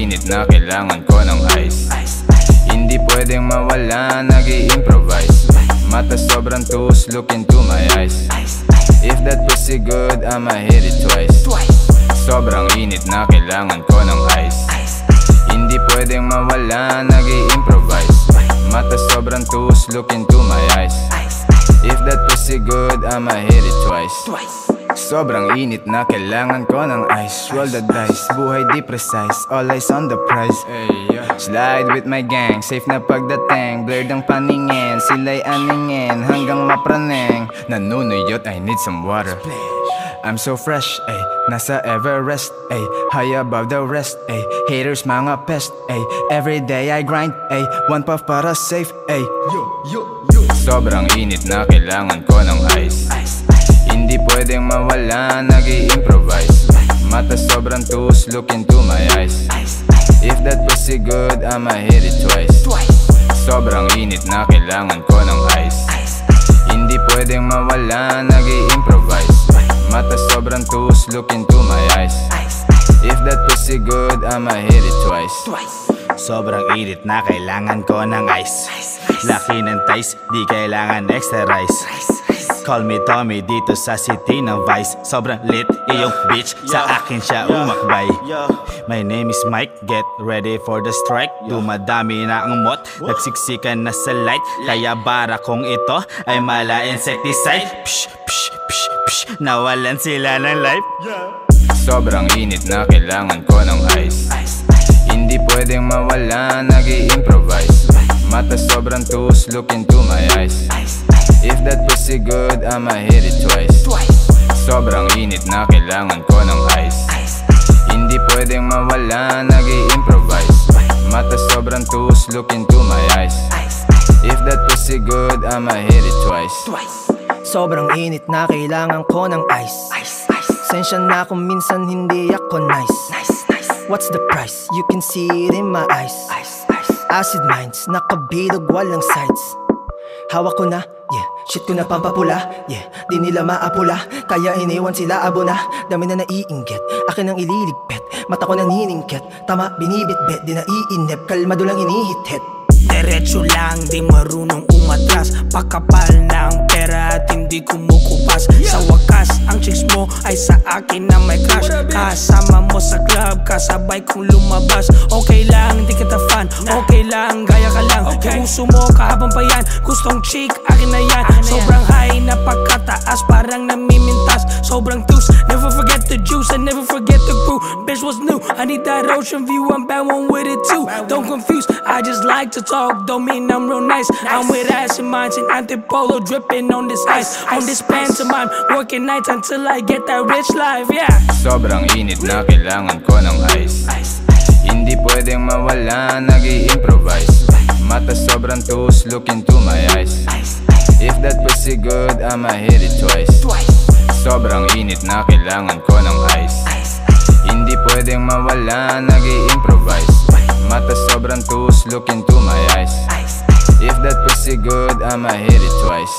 init na kailangan ko ng ice. Hindi pwedeng mawala, nag improvise Mata sobrang tus, look into my eyes. If that pussy good, I'ma hit it twice. Sobrang init na kailangan ko ng ice. Hindi pwedeng mawala, nag improvise Mata sobrang tus, look into my eyes. If that pussy good, I'ma hit it twice Sobrang init na kailangan ko ng ice. Roll the dice, buhay di precise. All eyes on the prize Slide with my gang, safe na pagdating. Blurred ang paningin, sila'y aningin. Hanggang mapraneng. Nanunuyot, I need some water. I'm so fresh, ay. Nasa Everest, ay. High above the rest, ay. Haters mga pest, ay. Every day I grind, ay. One puff para safe, ay. Sobrang init na kailangan ko ng ice Hindi pwedeng mawala, nag improvise Mata sobrang tus, look into my eyes. If that pussy good, I'ma hit it twice. Sobrang init na kailangan ko ng ice. Hindi pwedeng mawala, nag improvise Mata sobrang tus, look into my eyes. If that pussy good, I'ma hit it twice. Sobrang init na kailangan ko ng ice. Laki ng ties, di kailangan extra rice Call me Tommy dito sa city ng Vice. Sobrang lit, iyong bitch. Sa akin siya umakbay. My name is Mike, get ready for the strike. Dumadami na ang mot, nagsiksikan na sa light. Kaya bara kong ito ay mala insecticide. Psh, psh, psh, psh, nawalan sila ng life. Sobrang init na kailangan ko ng ice. Hindi pwedeng mawala, nag improvise Mata sobrang tus, look into my eyes I'ma hit it twice. Sobrang init na kailangan ko ng ice. Hindi pwedeng mawala, nag improvise Mata sobrang tus, look into my eyes. If that pussy good, I'ma hit it twice. Sobrang init na kailangan ko ng ice. Sensya na kung minsan hindi ako nice. What's the price? You can see it in my eyes. Acid minds, nakabilog walang sides. Hawak ko na, Shit ko na pampapula, yeah Di nila maapula, kaya iniwan sila abo na. Dami na naiinggit, akin ang ililigpit. Mata ko naniningkit, tama binibitbit. Di naiinip, kalmado lang inihit-hit Diretso lang, di marunong umatras. Pakapal ng pera at hindi kumukupas. Sa wakas, ang chicks mo ay sa akin na may crush. Kasama mo sa club, kasabay kong lumabas. Okay lang, di kita fan. Okay lang, gaya ka lang Yung Puso mo kahabang pa yan. Gustong chick, akin na yan. Sobrang high, napakataas Parang namimintas. Sobrang tus, never forget the juice And never forget the crew Bitch was new, I need that ocean view I'm bad one with it too. Don't confuse, I just like to talk Don't mean I'm real nice. I'm with ass and minds and antipolo Dripping on this ice On this pantomime Working nights until I get that rich life, yeah. Sobrang init na kailangan ko ng ice. Hindi pwedeng mawala, nag improvise Mata sobrang tus, look into my eyes. If that pussy good, I'ma hit it twice. Sobrang init na kailangan ko ng ice. Hindi pwedeng mawala, nag improvise Mata sobrang tus, look into my eyes. If that pussy good, I'ma hit it twice